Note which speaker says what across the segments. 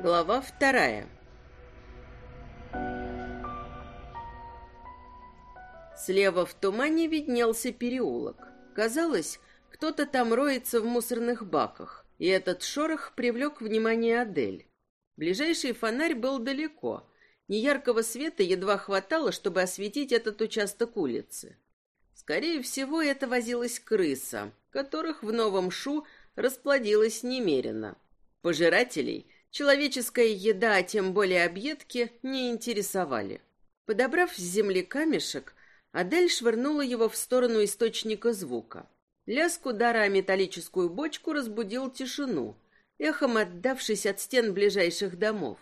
Speaker 1: Глава вторая. Слева в тумане виднелся переулок. Казалось, кто-то там роется в мусорных баках, и этот шорох привлек внимание Адель. Ближайший фонарь был далеко. Неяркого света едва хватало, чтобы осветить этот участок улицы. Скорее всего, это возилась крыса, которых в новом шу расплодилось немерено. Пожирателей человеческая еда, тем более объедки, не интересовали. Подобрав с земли камешек, Адель швырнула его в сторону источника звука. Лязг удара о металлическую бочку разбудил тишину, эхом отдавшись от стен ближайших домов.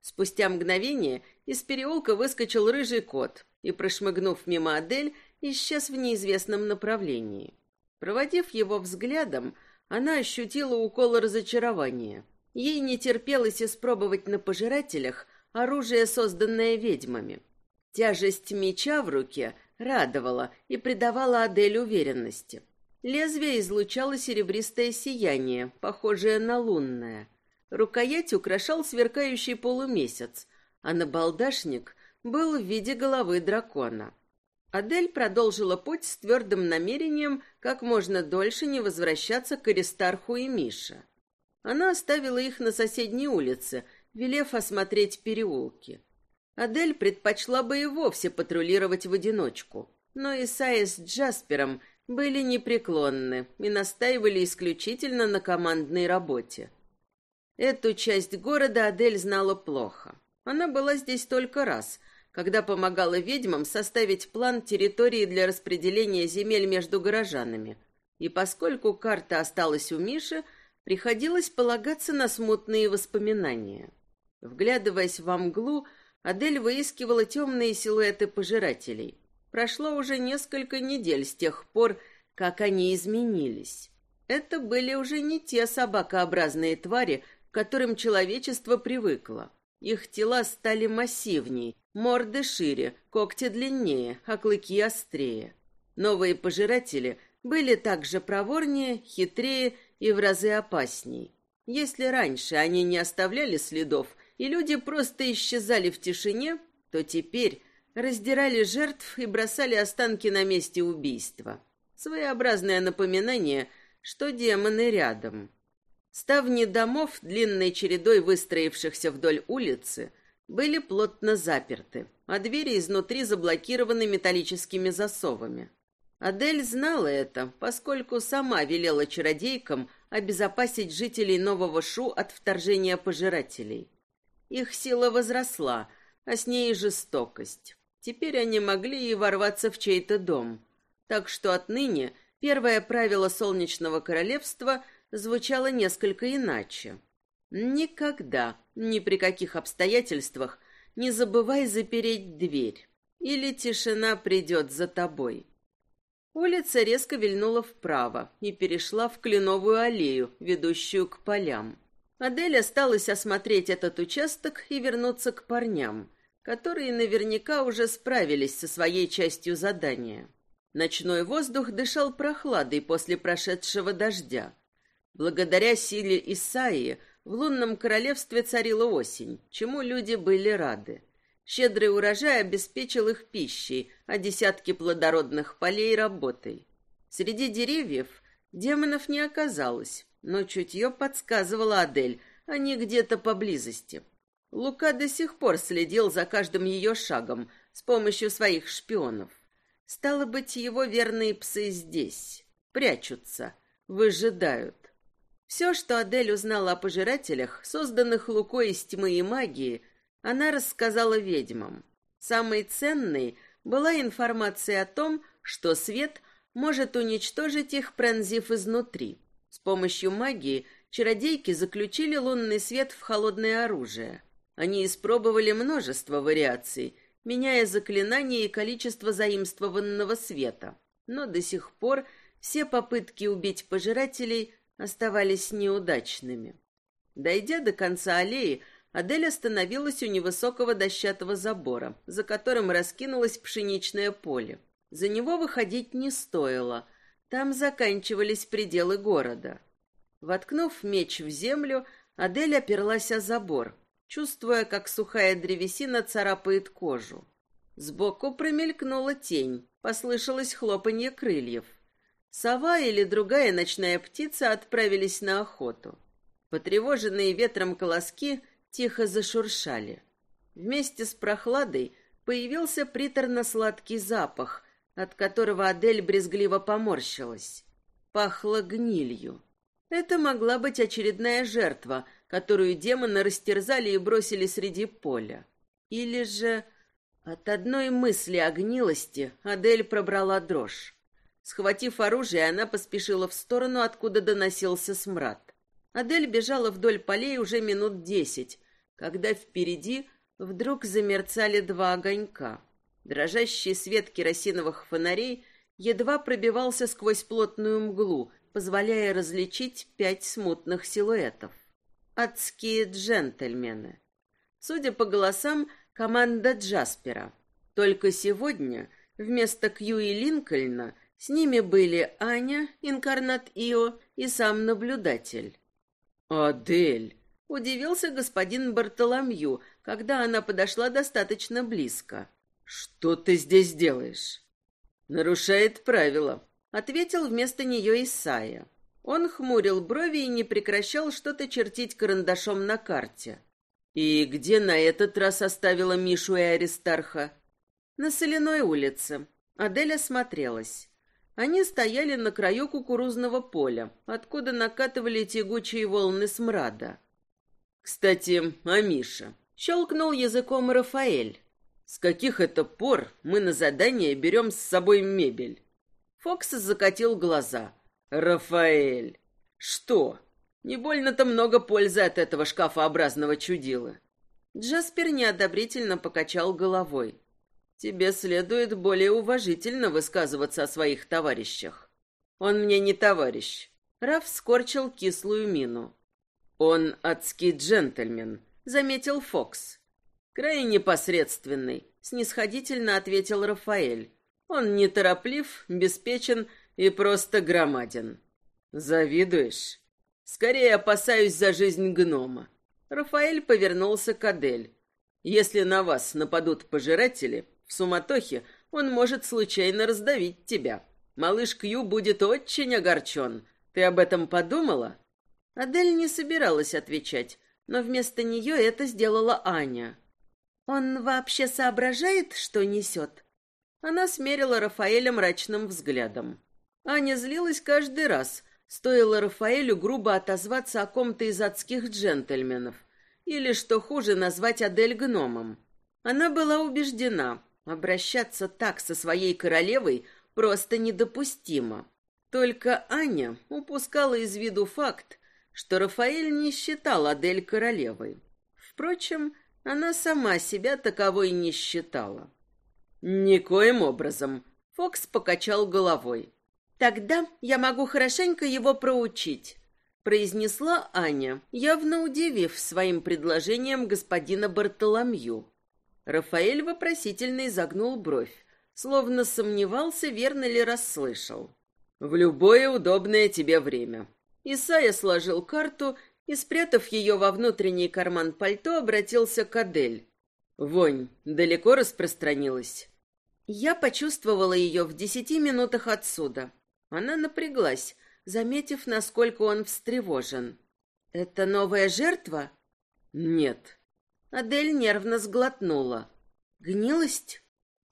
Speaker 1: Спустя мгновение из переулка выскочил рыжий кот и, прошмыгнув мимо Адель, исчез в неизвестном направлении. Проводив его взглядом, она ощутила укол разочарования. Ей не терпелось испробовать на пожирателях оружие, созданное ведьмами. Тяжесть меча в руке радовала и придавала Адель уверенности. Лезвие излучало серебристое сияние, похожее на лунное. Рукоять украшал сверкающий полумесяц, а набалдашник был в виде головы дракона. Адель продолжила путь с твердым намерением как можно дольше не возвращаться к Аристарху и Мише. Она оставила их на соседней улице, велев осмотреть переулки. Адель предпочла бы и вовсе патрулировать в одиночку, но Исайя с Джаспером были непреклонны и настаивали исключительно на командной работе. Эту часть города Адель знала плохо. Она была здесь только раз, когда помогала ведьмам составить план территории для распределения земель между горожанами. И поскольку карта осталась у Миши, приходилось полагаться на смутные воспоминания. Вглядываясь во мглу, Адель выискивала темные силуэты пожирателей. Прошло уже несколько недель с тех пор, как они изменились. Это были уже не те собакообразные твари, к которым человечество привыкло. Их тела стали массивнее, морды шире, когти длиннее, а клыки острее. Новые пожиратели были также проворнее, хитрее и в разы опасней. Если раньше они не оставляли следов, и люди просто исчезали в тишине, то теперь раздирали жертв и бросали останки на месте убийства. Своеобразное напоминание, что демоны рядом. Ставни домов, длинной чередой выстроившихся вдоль улицы, были плотно заперты, а двери изнутри заблокированы металлическими засовами. Адель знала это, поскольку сама велела чародейкам обезопасить жителей Нового Шу от вторжения пожирателей. Их сила возросла, а с ней и жестокость. Теперь они могли и ворваться в чей-то дом. Так что отныне первое правило Солнечного Королевства звучало несколько иначе. Никогда, ни при каких обстоятельствах, не забывай запереть дверь, или тишина придет за тобой. Улица резко вильнула вправо и перешла в кленовую аллею, ведущую к полям. Адель осталась осмотреть этот участок и вернуться к парням, которые наверняка уже справились со своей частью задания. Ночной воздух дышал прохладой после прошедшего дождя. Благодаря силе Исаии в лунном королевстве царила осень, чему люди были рады. Щедрый урожай обеспечил их пищей, а десятки плодородных полей — работой. Среди деревьев демонов не оказалось, но чутье подсказывало Адель, они где-то поблизости. Лука до сих пор следил за каждым ее шагом с помощью своих шпионов. Стало быть, его верные псы здесь, прячутся, выжидают. Все, что Адель узнала о пожирателях, созданных Лукой из тьмы и магии, она рассказала ведьмам. Самой ценной была информация о том, что свет может уничтожить их, пронзив изнутри. С помощью магии чародейки заключили лунный свет в холодное оружие. Они испробовали множество вариаций, меняя заклинания и количество заимствованного света. Но до сих пор все попытки убить пожирателей оставались неудачными. Дойдя до конца аллеи, Адель остановилась у невысокого дощатого забора, за которым раскинулось пшеничное поле. За него выходить не стоило. Там заканчивались пределы города. Воткнув меч в землю, Адель оперлась о забор, чувствуя, как сухая древесина царапает кожу. Сбоку промелькнула тень, послышалось хлопанье крыльев. Сова или другая ночная птица отправились на охоту. Потревоженные ветром колоски тихо зашуршали. Вместе с прохладой появился приторно-сладкий запах, от которого Адель брезгливо поморщилась. Пахло гнилью. Это могла быть очередная жертва, которую демоны растерзали и бросили среди поля. Или же... От одной мысли о гнилости Адель пробрала дрожь. Схватив оружие, она поспешила в сторону, откуда доносился смрад. Адель бежала вдоль полей уже минут десять, когда впереди вдруг замерцали два огонька. Дрожащий свет керосиновых фонарей едва пробивался сквозь плотную мглу, позволяя различить пять смутных силуэтов. Адские джентльмены. Судя по голосам, команда Джаспера. Только сегодня вместо Кьюи Линкольна с ними были Аня, инкарнат Ио и сам наблюдатель. «Адель!» — удивился господин Бартоломью, когда она подошла достаточно близко. «Что ты здесь делаешь?» «Нарушает правила», — ответил вместо нее Исайя. Он хмурил брови и не прекращал что-то чертить карандашом на карте. «И где на этот раз оставила Мишу и Аристарха?» «На соляной улице». Адель осмотрелась. Они стояли на краю кукурузного поля, откуда накатывали тягучие волны смрада. «Кстати, а Миша?» — щелкнул языком Рафаэль. «С каких это пор мы на задание берем с собой мебель?» Фокс закатил глаза. «Рафаэль!» «Что?» Не больно-то много пользы от этого шкафообразного чудила. Джаспер неодобрительно покачал головой. Тебе следует более уважительно высказываться о своих товарищах. Он мне не товарищ. Раф скорчил кислую мину. Он адский джентльмен, заметил Фокс. Крайне непосредственный, снисходительно ответил Рафаэль. Он нетороплив, беспечен и просто громаден. Завидуешь? Скорее опасаюсь за жизнь гнома. Рафаэль повернулся к Адель. Если на вас нападут пожиратели, в суматохе он может случайно раздавить тебя. Малыш Кью будет очень огорчен. Ты об этом подумала? Адель не собиралась отвечать, но вместо нее это сделала Аня. Он вообще соображает, что несет? Она смерила Рафаэля мрачным взглядом. Аня злилась каждый раз, Стоило Рафаэлю грубо отозваться о ком-то из адских джентльменов, или, что хуже, назвать Адель гномом. Она была убеждена, обращаться так со своей королевой просто недопустимо. Только Аня упускала из виду факт, что Рафаэль не считал Адель королевой. Впрочем, она сама себя таковой не считала. «Никоим образом», — Фокс покачал головой. Тогда я могу хорошенько его проучить, произнесла Аня, явно удивив своим предложением господина Бартоломью. Рафаэль вопросительно изогнул бровь, словно сомневался, верно ли расслышал. В любое удобное тебе время. Исайя сложил карту и, спрятав ее во внутренний карман пальто, обратился к Адель. Вонь далеко распространилась. Я почувствовала ее в десяти минутах отсюда. Она напряглась, заметив, насколько он встревожен. «Это новая жертва?» «Нет». Адель нервно сглотнула. «Гнилость?»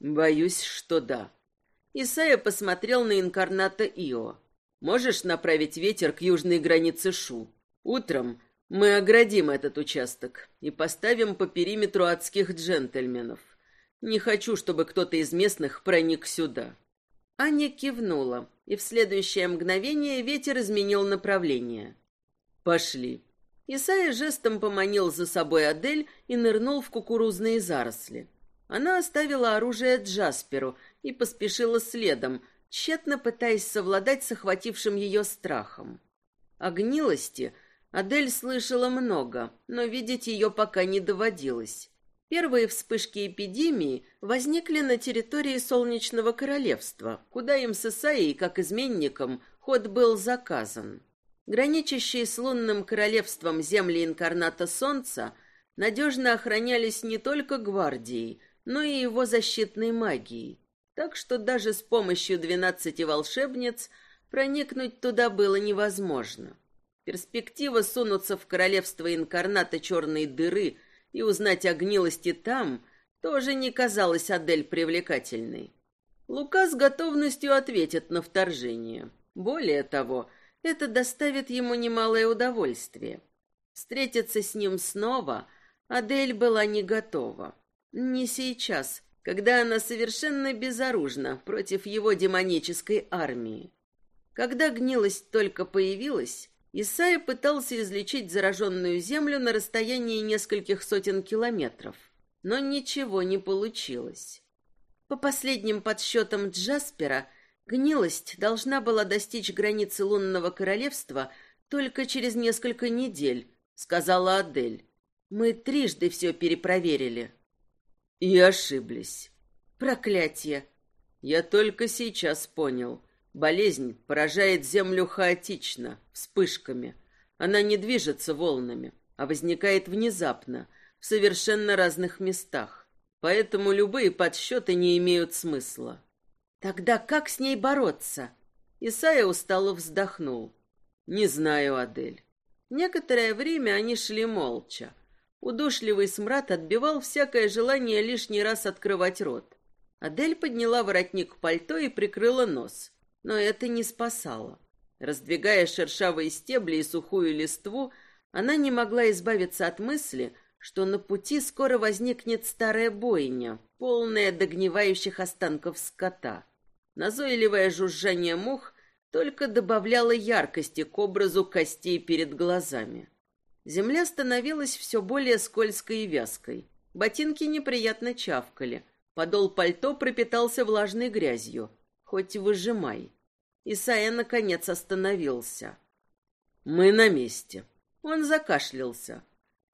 Speaker 1: «Боюсь, что да». Исайя посмотрел на инкарната Ио. «Можешь направить ветер к южной границе Шу? Утром мы оградим этот участок и поставим по периметру адских джентльменов. Не хочу, чтобы кто-то из местных проник сюда». Аня кивнула и в следующее мгновение ветер изменил направление. «Пошли». Исайя жестом поманил за собой Адель и нырнул в кукурузные заросли. Она оставила оружие Джасперу и поспешила следом, тщетно пытаясь совладать с охватившим ее страхом. О гнилости Адель слышала много, но видеть ее пока не доводилось. Первые вспышки эпидемии возникли на территории Солнечного Королевства, куда им с Исаией, как изменником, ход был заказан. Граничащие с лунным королевством земли инкарната Солнца надежно охранялись не только гвардией, но и его защитной магией. Так что даже с помощью двенадцати волшебниц проникнуть туда было невозможно. Перспектива сунуться в королевство инкарната черной дыры и узнать о гнилости там тоже не казалась Адель привлекательной. Лука с готовностью ответит на вторжение. Более того, это доставит ему немалое удовольствие. Встретиться с ним снова Адель была не готова. Не сейчас, когда она совершенно безоружна против его демонической армии. Когда гнилость только появилась, Исайя пытался излечить зараженную землю на расстоянии нескольких сотен километров, но ничего не получилось. По последним подсчетам Джаспера, гнилость должна была достичь границы лунного королевства только через несколько недель, сказала Адель. Мы трижды все перепроверили. И ошиблись. Проклятие. Я только сейчас понял. Болезнь поражает землю хаотично, вспышками. Она не движется волнами, а возникает внезапно, в совершенно разных местах. Поэтому любые подсчеты не имеют смысла. Тогда как с ней бороться? Исайя устало вздохнул. Не знаю, Адель. Некоторое время они шли молча. Удушливый смрад отбивал всякое желание лишний раз открывать рот. Адель подняла воротник пальто и прикрыла нос но это не спасало. Раздвигая шершавые стебли и сухую листву, она не могла избавиться от мысли, что на пути скоро возникнет старая бойня, полная догнивающих останков скота. Назойливое жужжание мух только добавляло яркости к образу костей перед глазами. Земля становилась все более скользкой и вязкой. Ботинки неприятно чавкали. Подол пальто пропитался влажной грязью. Хоть выжимай. Исайя наконец остановился. «Мы на месте». Он закашлялся.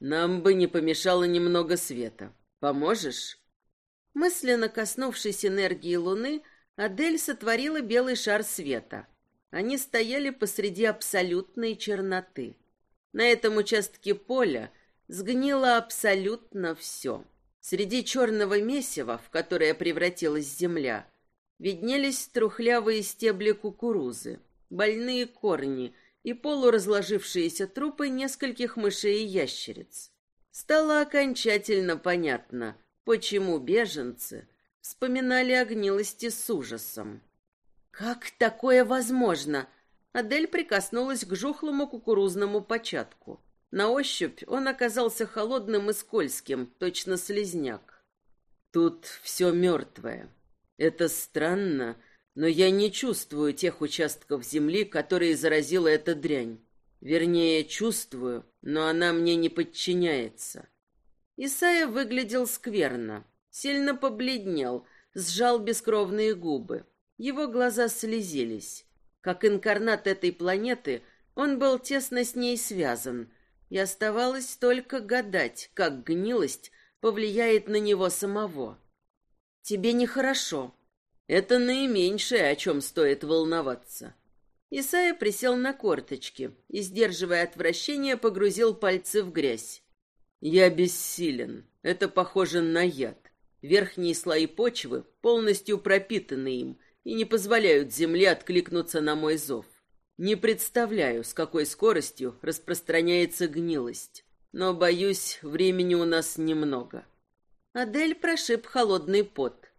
Speaker 1: «Нам бы не помешало немного света. Поможешь?» Мысленно коснувшись энергии Луны, Адель сотворила белый шар света. Они стояли посреди абсолютной черноты. На этом участке поля сгнило абсолютно все. Среди черного месива, в которое превратилась земля, виднелись трухлявые стебли кукурузы, больные корни и полуразложившиеся трупы нескольких мышей и ящериц. Стало окончательно понятно, почему беженцы вспоминали о гнилости с ужасом. «Как такое возможно?» Адель прикоснулась к жухлому кукурузному початку. На ощупь он оказался холодным и скользким, точно слезняк. «Тут все мертвое», это странно, но я не чувствую тех участков земли, которые заразила эта дрянь. Вернее, чувствую, но она мне не подчиняется. Исайя выглядел скверно, сильно побледнел, сжал бескровные губы. Его глаза слезились. Как инкарнат этой планеты, он был тесно с ней связан, и оставалось только гадать, как гнилость повлияет на него самого. Тебе нехорошо. Это наименьшее, о чем стоит волноваться. Исайя присел на корточки и, сдерживая отвращение, погрузил пальцы в грязь. Я бессилен. Это похоже на яд. Верхние слои почвы полностью пропитаны им и не позволяют земле откликнуться на мой зов. Не представляю, с какой скоростью распространяется гнилость, но, боюсь, времени у нас немного. Адель прошиб холодный пот.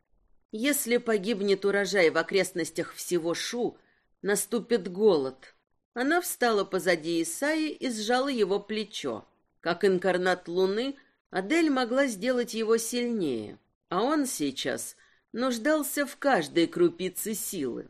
Speaker 1: Если погибнет урожай в окрестностях всего Шу, наступит голод. Она встала позади Исаи и сжала его плечо. Как инкарнат луны, Адель могла сделать его сильнее, а он сейчас нуждался в каждой крупице силы.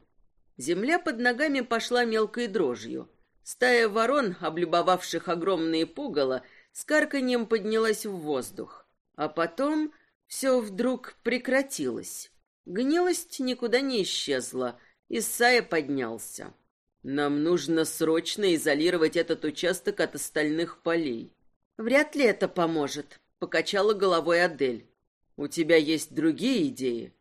Speaker 1: Земля под ногами пошла мелкой дрожью. Стая ворон, облюбовавших огромные пугало, с карканьем поднялась в воздух. А потом все вдруг прекратилось. Гнилость никуда не исчезла. Исайя поднялся. Нам нужно срочно изолировать этот участок от остальных полей. Вряд ли это поможет, покачала головой Адель. У тебя есть другие идеи?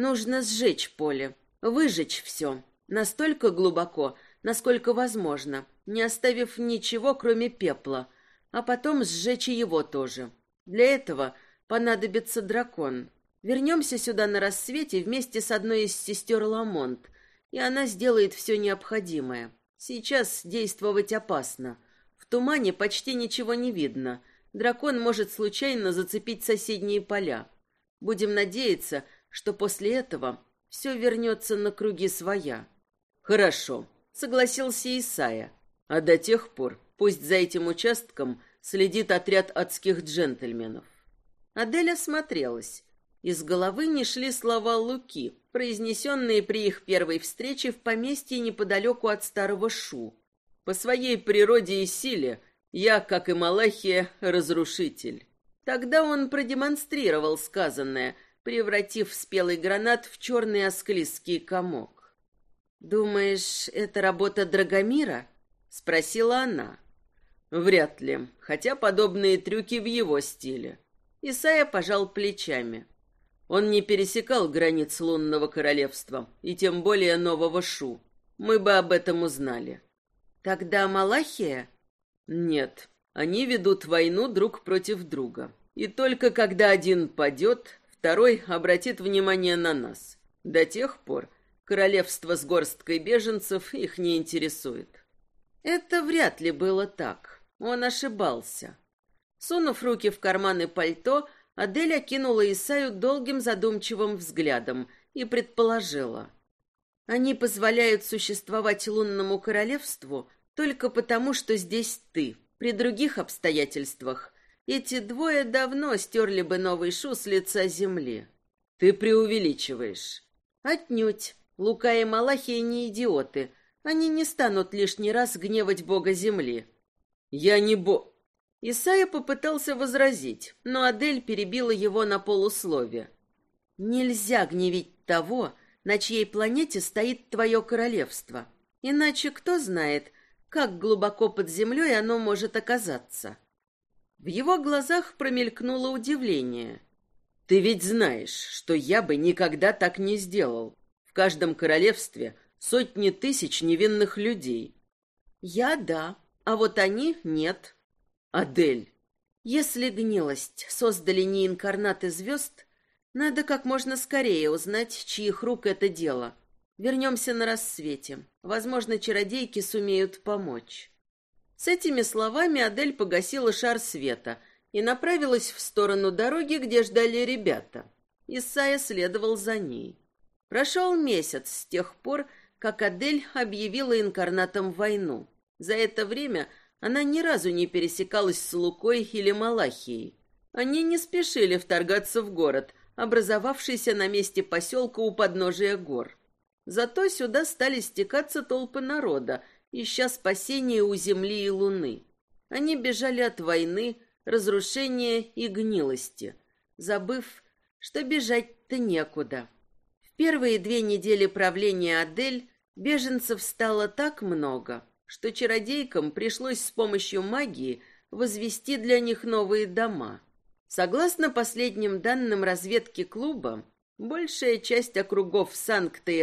Speaker 1: Нужно сжечь поле, выжечь все. Настолько глубоко, насколько возможно, не оставив ничего, кроме пепла, а потом сжечь его тоже. Для этого понадобится дракон. Вернемся сюда на рассвете вместе с одной из сестер Ламонт, и она сделает все необходимое. Сейчас действовать опасно. В тумане почти ничего не видно. Дракон может случайно зацепить соседние поля. Будем надеяться, что после этого все вернется на круги своя. Хорошо, согласился Исая. А до тех пор пусть за этим участком следит отряд адских джентльменов. Адель осмотрелась. Из головы не шли слова Луки, произнесенные при их первой встрече в поместье неподалеку от старого Шу. По своей природе и силе я, как и Малахия, разрушитель. Тогда он продемонстрировал сказанное, превратив спелый гранат в черный осклизкий комок. «Думаешь, это работа Драгомира?» — спросила она. «Вряд ли, хотя подобные трюки в его стиле». Исайя пожал плечами. Он не пересекал границ лунного королевства, и тем более нового Шу. Мы бы об этом узнали. Тогда Малахия? Нет, они ведут войну друг против друга. И только когда один падет, второй обратит внимание на нас. До тех пор королевство с горсткой беженцев их не интересует. Это вряд ли было так. Он ошибался. Сунув руки в карманы пальто, Адель окинула Исаю долгим задумчивым взглядом и предположила. Они позволяют существовать лунному королевству только потому, что здесь ты. При других обстоятельствах эти двое давно стерли бы новый шу с лица земли. Ты преувеличиваешь. Отнюдь. Лука и Малахия не идиоты. Они не станут лишний раз гневать бога земли. Я не бог... Исайя попытался возразить, но Адель перебила его на полуслове. «Нельзя гневить того, на чьей планете стоит твое королевство. Иначе кто знает, как глубоко под землей оно может оказаться». В его глазах промелькнуло удивление. «Ты ведь знаешь, что я бы никогда так не сделал. В каждом королевстве сотни тысяч невинных людей». «Я — да, а вот они — нет». Адель, если гнилость создали не инкарнаты звезд, надо как можно скорее узнать, чьих рук это дело. Вернемся на рассвете. Возможно, чародейки сумеют помочь. С этими словами Адель погасила шар света и направилась в сторону дороги, где ждали ребята. Исайя следовал за ней. Прошел месяц с тех пор, как Адель объявила инкарнатам войну. За это время она ни разу не пересекалась с Лукой или Малахией. Они не спешили вторгаться в город, образовавшийся на месте поселка у подножия гор. Зато сюда стали стекаться толпы народа, ища спасения у земли и луны. Они бежали от войны, разрушения и гнилости, забыв, что бежать-то некуда. В первые две недели правления Адель беженцев стало так много, что чародейкам пришлось с помощью магии возвести для них новые дома. Согласно последним данным разведки клуба, большая часть округов Санкта и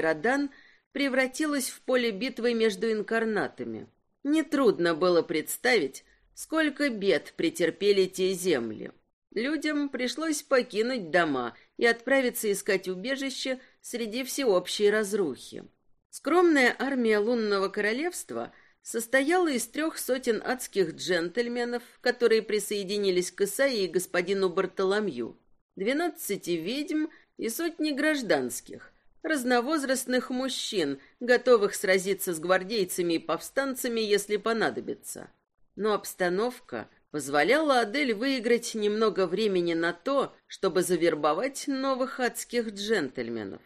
Speaker 1: превратилась в поле битвы между инкарнатами. Нетрудно было представить, сколько бед претерпели те земли. Людям пришлось покинуть дома и отправиться искать убежище среди всеобщей разрухи. Скромная армия лунного королевства – состояла из трех сотен адских джентльменов, которые присоединились к Исаии и господину Бартоломью, двенадцати ведьм и сотни гражданских, разновозрастных мужчин, готовых сразиться с гвардейцами и повстанцами, если понадобится. Но обстановка позволяла Адель выиграть немного времени на то, чтобы завербовать новых адских джентльменов.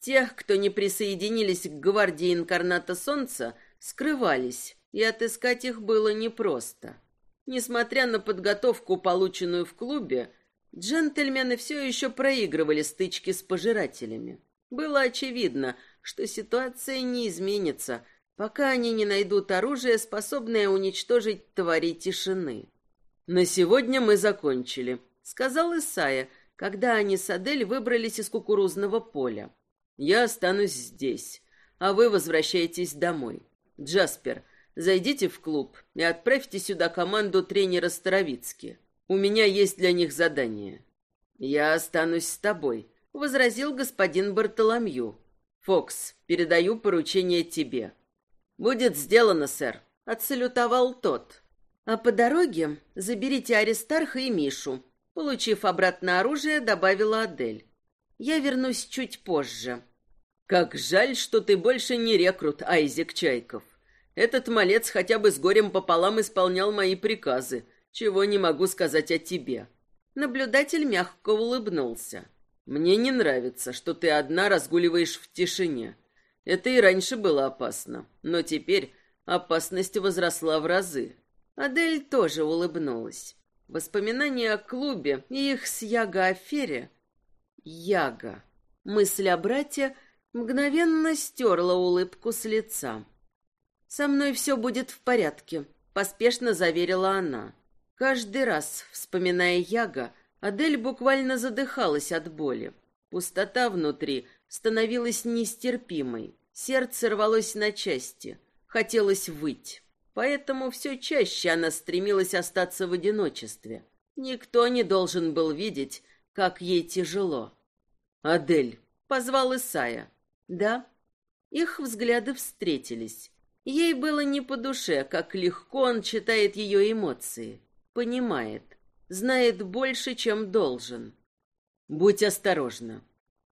Speaker 1: Тех, кто не присоединились к гвардии инкарната солнца, скрывались, и отыскать их было непросто. Несмотря на подготовку, полученную в клубе, джентльмены все еще проигрывали стычки с пожирателями. Было очевидно, что ситуация не изменится, пока они не найдут оружие, способное уничтожить твари тишины. «На сегодня мы закончили», — сказал Исая, когда они с Адель выбрались из кукурузного поля. «Я останусь здесь, а вы возвращаетесь домой. Джаспер, Зайдите в клуб и отправьте сюда команду тренера Старовицки. У меня есть для них задание. Я останусь с тобой, возразил господин Бартоломью. Фокс, передаю поручение тебе. Будет сделано, сэр, отсалютовал тот. А по дороге заберите Аристарха и Мишу. Получив обратно оружие, добавила Адель. Я вернусь чуть позже. Как жаль, что ты больше не рекрут, Айзек Чайков. Этот малец хотя бы с горем пополам исполнял мои приказы, чего не могу сказать о тебе. Наблюдатель мягко улыбнулся. Мне не нравится, что ты одна разгуливаешь в тишине. Это и раньше было опасно, но теперь опасность возросла в разы. Адель тоже улыбнулась. Воспоминания о клубе и их с Яго афере. Яга. Мысль о брате мгновенно стерла улыбку с лица. «Со мной все будет в порядке», — поспешно заверила она. Каждый раз, вспоминая Яга, Адель буквально задыхалась от боли. Пустота внутри становилась нестерпимой. Сердце рвалось на части. Хотелось выть. Поэтому все чаще она стремилась остаться в одиночестве. Никто не должен был видеть, как ей тяжело. «Адель», — позвал Исая. «Да». Их взгляды встретились. Ей было не по душе, как легко он читает ее эмоции, понимает, знает больше, чем должен. «Будь осторожна».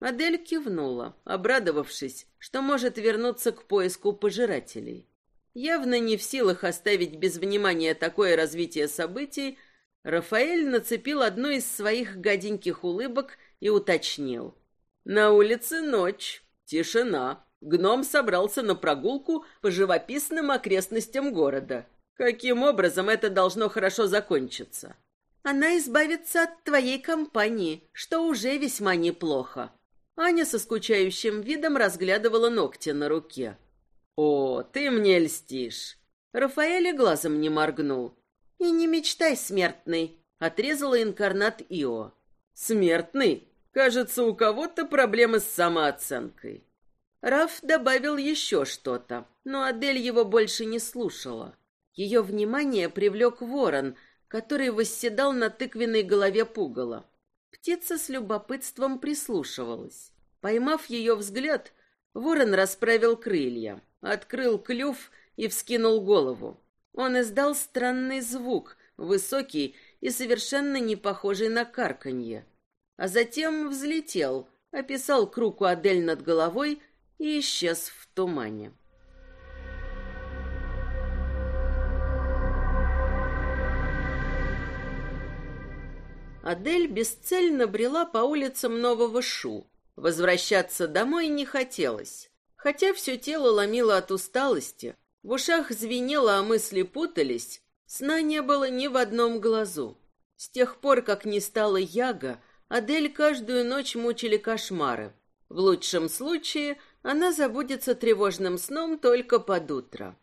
Speaker 1: Адель кивнула, обрадовавшись, что может вернуться к поиску пожирателей. Явно не в силах оставить без внимания такое развитие событий, Рафаэль нацепил одну из своих гаденьких улыбок и уточнил. «На улице ночь, тишина, гном собрался на прогулку по живописным окрестностям города. Каким образом это должно хорошо закончиться? Она избавится от твоей компании, что уже весьма неплохо. Аня со скучающим видом разглядывала ногти на руке. О, ты мне льстишь. Рафаэль глазом не моргнул. И не мечтай, смертный, отрезала инкарнат Ио. Смертный? Кажется, у кого-то проблемы с самооценкой. Раф добавил еще что-то, но Адель его больше не слушала. Ее внимание привлек ворон, который восседал на тыквенной голове пугала. Птица с любопытством прислушивалась. Поймав ее взгляд, ворон расправил крылья, открыл клюв и вскинул голову. Он издал странный звук, высокий и совершенно не похожий на карканье. А затем взлетел, описал круг у Адель над головой и исчез в тумане. Адель бесцельно брела по улицам Нового Шу. Возвращаться домой не хотелось. Хотя все тело ломило от усталости, в ушах звенело, а мысли путались, сна не было ни в одном глазу. С тех пор, как не стало Яга, Адель каждую ночь мучили кошмары. В лучшем случае она забудется тревожным сном только под утро.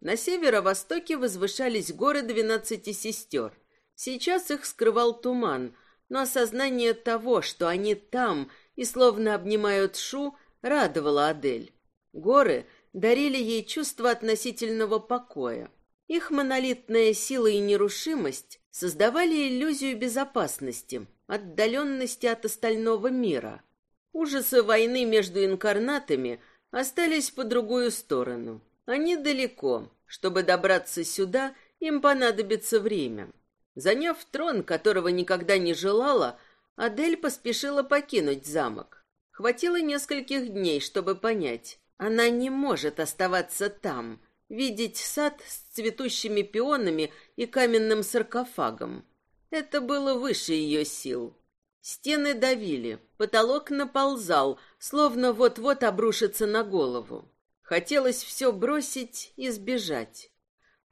Speaker 1: На северо-востоке возвышались горы двенадцати сестер. Сейчас их скрывал туман, но осознание того, что они там и словно обнимают Шу, радовало Адель. Горы дарили ей чувство относительного покоя. Их монолитная сила и нерушимость создавали иллюзию безопасности, отдаленности от остального мира – Ужасы войны между инкарнатами остались по другую сторону. Они далеко. Чтобы добраться сюда, им понадобится время. Заняв трон, которого никогда не желала, Адель поспешила покинуть замок. Хватило нескольких дней, чтобы понять, она не может оставаться там, видеть сад с цветущими пионами и каменным саркофагом. Это было выше ее сил. Стены давили, потолок наползал, словно вот-вот обрушится на голову. Хотелось все бросить и сбежать.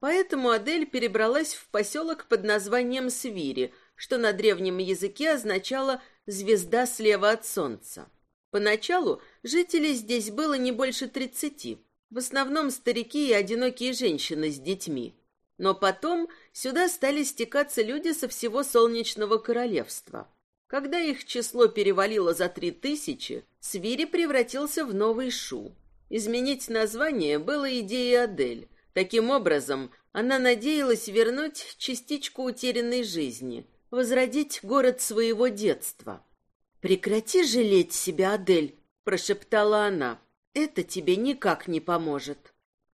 Speaker 1: Поэтому Адель перебралась в поселок под названием Свири, что на древнем языке означало «звезда слева от солнца». Поначалу жителей здесь было не больше тридцати, в основном старики и одинокие женщины с детьми. Но потом сюда стали стекаться люди со всего солнечного королевства. Когда их число перевалило за три тысячи, Свири превратился в новый Шу. Изменить название было идеей Адель, Таким образом, она надеялась вернуть частичку утерянной жизни, возродить город своего детства. «Прекрати жалеть себя, Адель», — прошептала она. «Это тебе никак не поможет».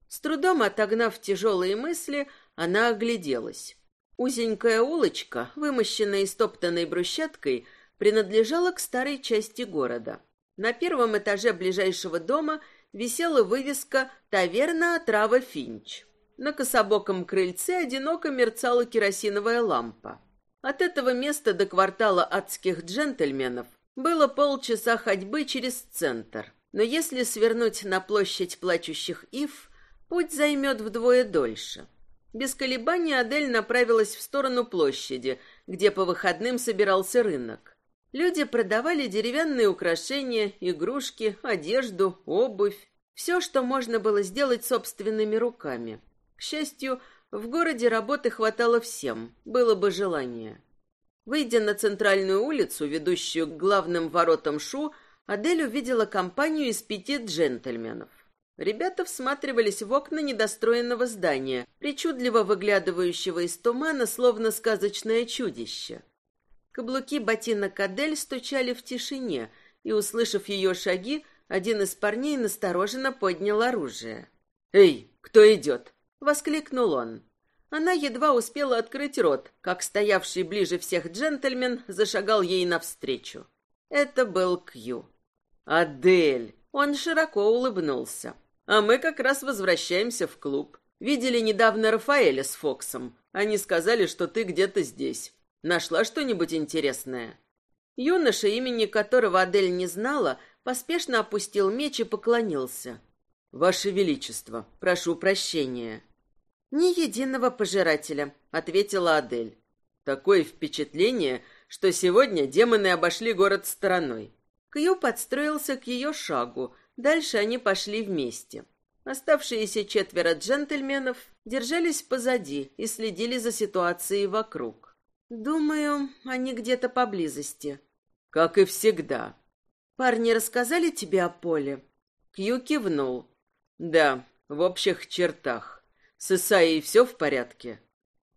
Speaker 1: С трудом отогнав тяжелые мысли, она огляделась. Узенькая улочка, вымощенная истоптанной брусчаткой, принадлежала к старой части города. На первом этаже ближайшего дома висела вывеска «Таверна Отрава Финч». На кособоком крыльце одиноко мерцала керосиновая лампа. От этого места до квартала адских джентльменов было полчаса ходьбы через центр. Но если свернуть на площадь плачущих ив, путь займет вдвое дольше. Без колебаний Адель направилась в сторону площади, где по выходным собирался рынок. Люди продавали деревянные украшения, игрушки, одежду, обувь. Все, что можно было сделать собственными руками. К счастью, в городе работы хватало всем, было бы желание. Выйдя на центральную улицу, ведущую к главным воротам Шу, Адель увидела компанию из пяти джентльменов. Ребята всматривались в окна недостроенного здания, причудливо выглядывающего из тумана, словно сказочное чудище. Каблуки ботинок Адель стучали в тишине, и, услышав ее шаги, один из парней настороженно поднял оружие. «Эй, кто идет?» — воскликнул он. Она едва успела открыть рот, как стоявший ближе всех джентльмен зашагал ей навстречу. Это был Кью. «Адель!» Он широко улыбнулся. «А мы как раз возвращаемся в клуб. Видели недавно Рафаэля с Фоксом. Они сказали, что ты где-то здесь. Нашла что-нибудь интересное?» Юноша, имени которого Адель не знала, поспешно опустил меч и поклонился. «Ваше Величество, прошу прощения». «Ни единого пожирателя», — ответила Адель. Такое впечатление, что сегодня демоны обошли город стороной. Кью подстроился к ее шагу, дальше они пошли вместе. Оставшиеся четверо джентльменов держались позади и следили за ситуацией вокруг. «Думаю, они где-то поблизости». «Как и всегда». «Парни рассказали тебе о поле?» Кью кивнул. «Да, в общих чертах. С Исаей все в порядке?»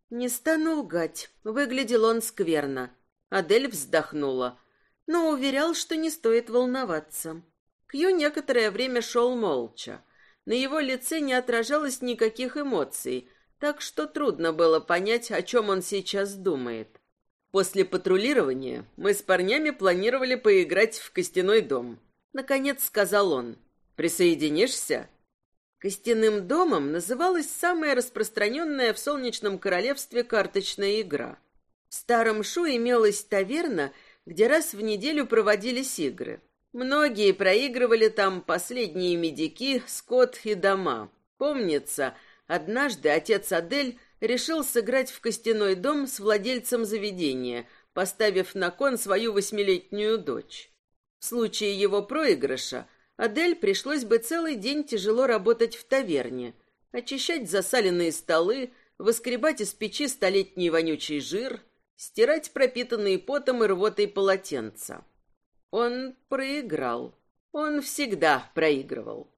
Speaker 1: «Не стану лгать. Выглядел он скверно». Адель вздохнула, но уверял, что не стоит волноваться. Кью некоторое время шел молча. На его лице не отражалось никаких эмоций, так что трудно было понять, о чем он сейчас думает. После патрулирования мы с парнями планировали поиграть в костяной дом. Наконец сказал он. «Присоединишься?» Костяным домом называлась самая распространенная в Солнечном Королевстве карточная игра. В Старом Шу имелась таверна, где раз в неделю проводились игры. Многие проигрывали там последние медики, скот и дома. Помнится, однажды отец Адель решил сыграть в костяной дом с владельцем заведения, поставив на кон свою восьмилетнюю дочь. В случае его проигрыша Адель пришлось бы целый день тяжело работать в таверне, очищать засаленные столы, выскребать из печи столетний вонючий жир, стирать пропитанные потом и рвотой полотенца. Он проиграл. Он всегда проигрывал.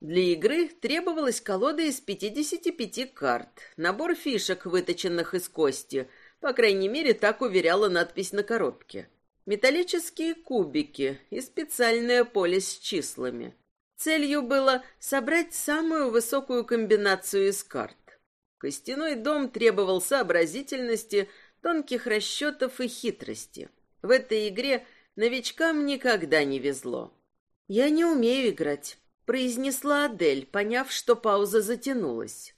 Speaker 1: Для игры требовалась колода из 55 карт, набор фишек, выточенных из кости, по крайней мере, так уверяла надпись на коробке металлические кубики и специальное поле с числами. Целью было собрать самую высокую комбинацию из карт. Костяной дом требовал сообразительности, тонких расчетов и хитрости. В этой игре новичкам никогда не везло. «Я не умею играть», — произнесла Адель, поняв, что пауза затянулась.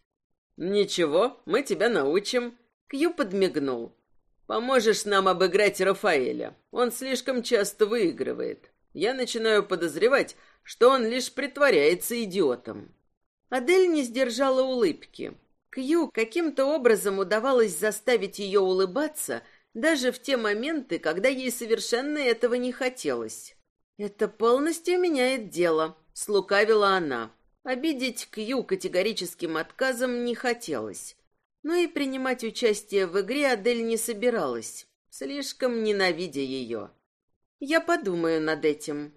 Speaker 1: «Ничего, мы тебя научим», — Кью подмигнул. Поможешь нам обыграть Рафаэля. Он слишком часто выигрывает. Я начинаю подозревать, что он лишь притворяется идиотом. Адель не сдержала улыбки. Кью каким-то образом удавалось заставить ее улыбаться даже в те моменты, когда ей совершенно этого не хотелось. «Это полностью меняет дело», — слукавила она. Обидеть Кью категорическим отказом не хотелось. Но и принимать участие в игре Адель не собиралась, слишком ненавидя ее. Я подумаю над этим.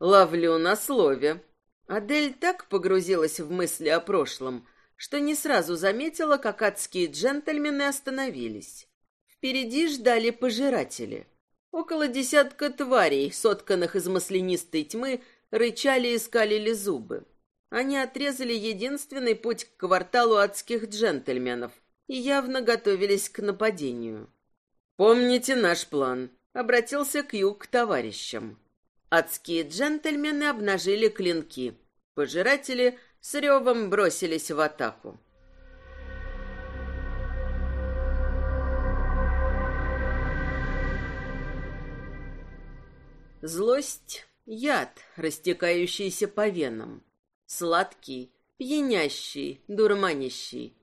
Speaker 1: Ловлю на слове. Адель так погрузилась в мысли о прошлом, что не сразу заметила, как адские джентльмены остановились. Впереди ждали пожиратели. Около десятка тварей, сотканных из маслянистой тьмы, рычали и скалили зубы. Они отрезали единственный путь к кварталу адских джентльменов и явно готовились к нападению. «Помните наш план», — обратился Кью к товарищам. Адские джентльмены обнажили клинки. Пожиратели с ревом бросились в атаку. Злость — яд, растекающийся по венам. Сладкий, пьянящий, дурманящий.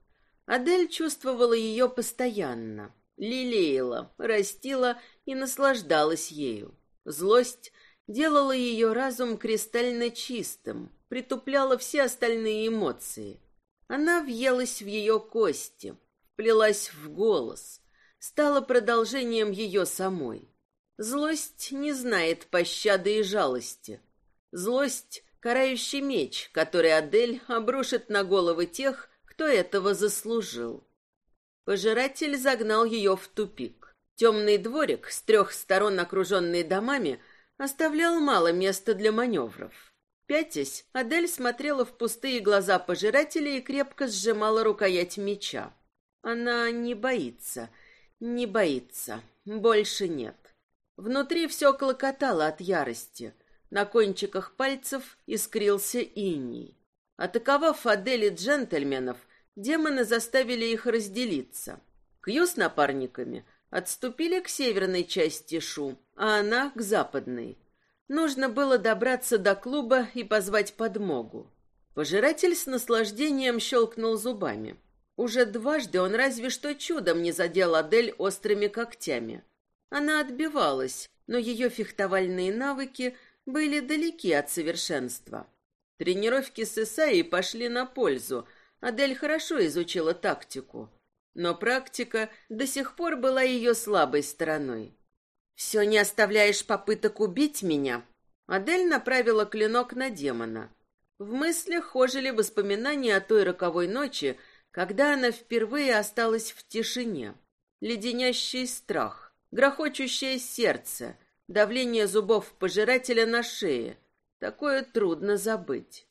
Speaker 1: Адель чувствовала ее постоянно, лелеяла, растила и наслаждалась ею. Злость делала ее разум кристально чистым, притупляла все остальные эмоции. Она въелась в ее кости, вплелась в голос, стала продолжением ее самой. Злость не знает пощады и жалости. Злость — карающий меч, который Адель обрушит на головы тех, кто этого заслужил. Пожиратель загнал ее в тупик. Темный дворик, с трех сторон окруженный домами, оставлял мало места для маневров. Пятясь, Адель смотрела в пустые глаза пожирателя и крепко сжимала рукоять меча. Она не боится, не боится, больше нет. Внутри все клокотало от ярости. На кончиках пальцев искрился иней. Атаковав Адели джентльменов, демоны заставили их разделиться. Кью с напарниками отступили к северной части Шу, а она к западной. Нужно было добраться до клуба и позвать подмогу. Пожиратель с наслаждением щелкнул зубами. Уже дважды он разве что чудом не задел Адель острыми когтями. Она отбивалась, но ее фехтовальные навыки были далеки от совершенства. Тренировки с Исаей пошли на пользу. Адель хорошо изучила тактику. Но практика до сих пор была ее слабой стороной. «Все не оставляешь попыток убить меня?» Адель направила клинок на демона. В мыслях ожили воспоминания о той роковой ночи, когда она впервые осталась в тишине. Леденящий страх, грохочущее сердце, давление зубов пожирателя на шее. Такое трудно забыть.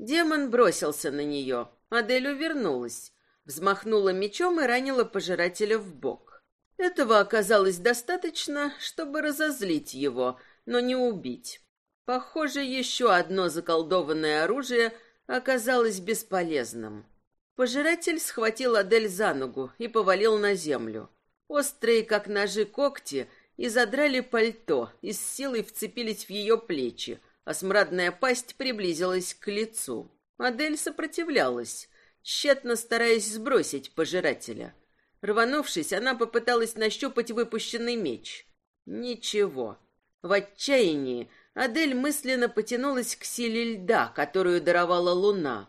Speaker 1: Демон бросился на нее. Адель увернулась, взмахнула мечом и ранила пожирателя в бок. Этого оказалось достаточно, чтобы разозлить его, но не убить. Похоже, еще одно заколдованное оружие оказалось бесполезным. Пожиратель схватил Адель за ногу и повалил на землю. Острые, как ножи, когти и задрали пальто, и с силой вцепились в ее плечи, а смрадная пасть приблизилась к лицу. Адель сопротивлялась, тщетно стараясь сбросить пожирателя. Рванувшись, она попыталась нащупать выпущенный меч. Ничего. В отчаянии Адель мысленно потянулась к силе льда, которую даровала луна.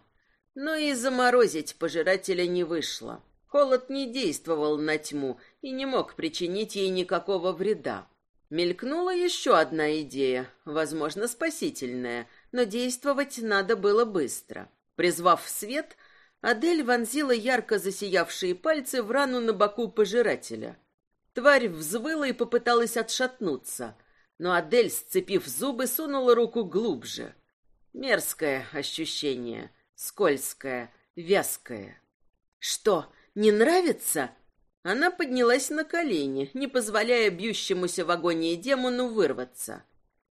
Speaker 1: Но и заморозить пожирателя не вышло. Холод не действовал на тьму и не мог причинить ей никакого вреда. Мелькнула еще одна идея, возможно, спасительная, но действовать надо было быстро. Призвав свет, Адель вонзила ярко засиявшие пальцы в рану на боку пожирателя. Тварь взвыла и попыталась отшатнуться, но Адель, сцепив зубы, сунула руку глубже. Мерзкое ощущение, скользкое, вязкое. «Что, не нравится?» Она поднялась на колени, не позволяя бьющемуся в агонии демону вырваться.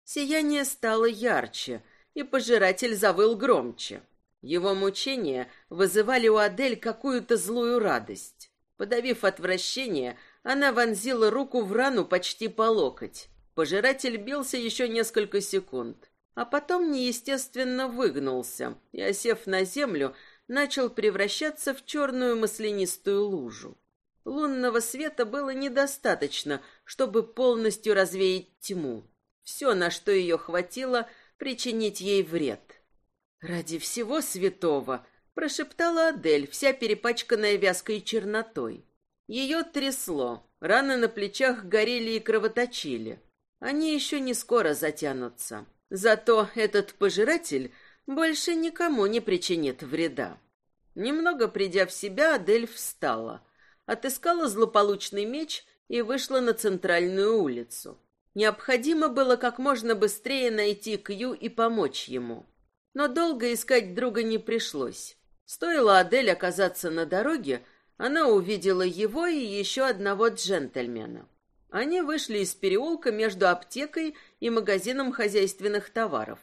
Speaker 1: Сияние стало ярче, и пожиратель завыл громче. Его мучения вызывали у Адель какую-то злую радость. Подавив отвращение, она вонзила руку в рану почти по локоть. Пожиратель бился еще несколько секунд, а потом неестественно выгнулся и, осев на землю, начал превращаться в черную маслянистую лужу. Лунного света было недостаточно, чтобы полностью развеять тьму. Все, на что ее хватило, причинить ей вред. «Ради всего святого!» — прошептала Адель, вся перепачканная вязкой чернотой. Ее трясло, раны на плечах горели и кровоточили. Они еще не скоро затянутся. Зато этот пожиратель больше никому не причинит вреда. Немного придя в себя, Адель встала, отыскала злополучный меч и вышла на центральную улицу. Необходимо было как можно быстрее найти Кью и помочь ему. Но долго искать друга не пришлось. Стоило Адель оказаться на дороге, она увидела его и еще одного джентльмена. Они вышли из переулка между аптекой и магазином хозяйственных товаров.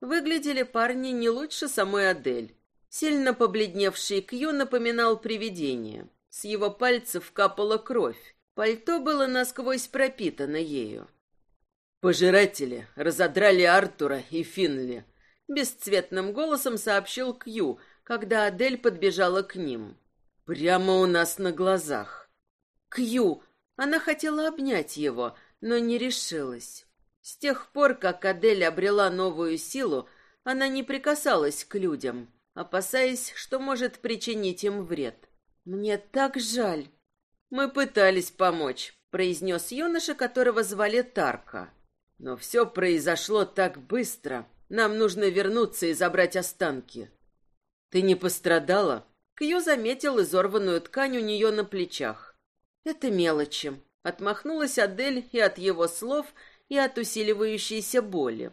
Speaker 1: Выглядели парни не лучше самой Адель. Сильно побледневший Кью напоминал привидение. С его пальцев капала кровь. Пальто было насквозь пропитано ею.
Speaker 2: «Пожиратели разодрали Артура и Финли», —
Speaker 1: бесцветным голосом сообщил Кью, когда Адель подбежала к ним.
Speaker 2: «Прямо у нас на глазах».
Speaker 1: «Кью!» Она хотела обнять его, но не решилась. С тех пор, как Адель обрела новую силу, она не прикасалась к людям, опасаясь, что может причинить им вред. «Мне так жаль».
Speaker 2: «Мы пытались помочь», — произнес юноша, которого звали Тарка. «Но все произошло так быстро. Нам нужно вернуться и забрать останки». «Ты не пострадала?»
Speaker 1: Кью заметил изорванную ткань у нее на плечах. «Это мелочи». Отмахнулась Адель и от его слов, и от усиливающейся боли.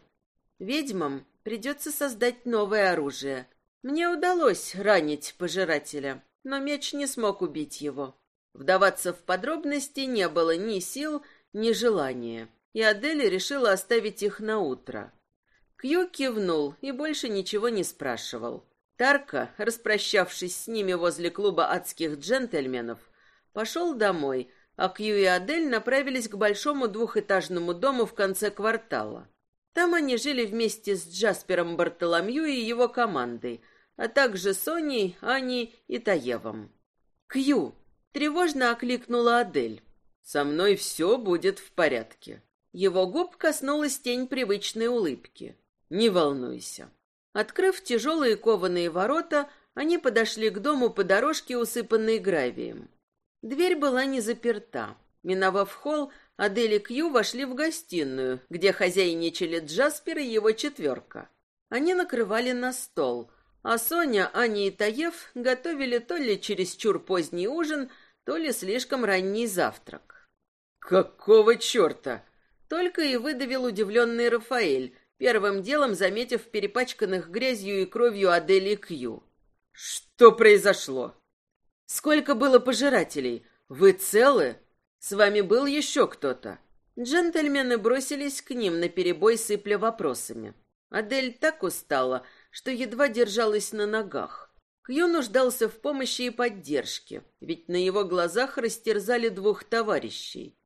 Speaker 1: Ведьмам придется создать новое оружие. Мне удалось ранить пожирателя, но меч не смог убить его. Вдаваться в подробности не было ни сил, ни желания, и Адель решила оставить их на утро. Кью кивнул и больше ничего не спрашивал. Тарка, распрощавшись с ними возле клуба адских джентльменов, пошел домой, а Кью и Адель направились к большому двухэтажному дому в конце квартала. Там они жили вместе с Джаспером Бартоломью и его командой, а также Соней, Аней и Таевом. «Кью!» — тревожно окликнула Адель.
Speaker 2: «Со мной все будет в порядке».
Speaker 1: Его губ коснулась тень привычной улыбки.
Speaker 2: «Не волнуйся».
Speaker 1: Открыв тяжелые кованые ворота, они подошли к дому по дорожке, усыпанной гравием. Дверь была не заперта. Миновав холл, Адель и Кью вошли в гостиную, где хозяйничали Джаспер и его четверка. Они накрывали на стол, а Соня, Аня и Таев готовили то ли чересчур поздний ужин, то ли слишком ранний завтрак.
Speaker 2: «Какого черта?»
Speaker 1: Только и выдавил удивленный Рафаэль, первым делом заметив перепачканных грязью и кровью Адели Кью.
Speaker 2: «Что произошло?»
Speaker 1: «Сколько было пожирателей? Вы целы? С вами был еще кто-то?» Джентльмены бросились к ним, наперебой сыпля вопросами. Адель так устала, что едва держалась на ногах. Кью нуждался в помощи и поддержке, ведь на его глазах растерзали двух товарищей.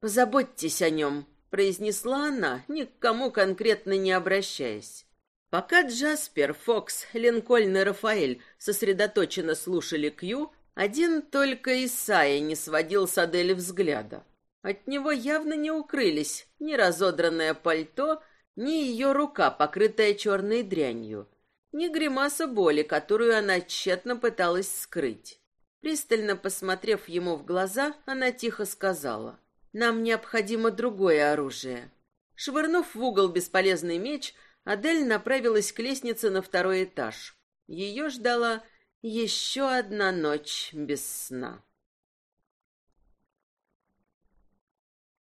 Speaker 1: «Позаботьтесь о нем», произнесла она, ни к кому конкретно не обращаясь. Пока Джаспер, Фокс, Линкольн и Рафаэль сосредоточенно слушали Кью, один только Исайя не сводил с Адели взгляда. От него явно не укрылись ни разодранное пальто, ни ее рука, покрытая черной дрянью, ни гримаса боли, которую она тщетно пыталась скрыть. Пристально посмотрев ему в глаза, она тихо сказала. Нам необходимо другое оружие. Швырнув в угол бесполезный меч, Адель направилась к лестнице на второй этаж. Ее ждала еще одна ночь без сна.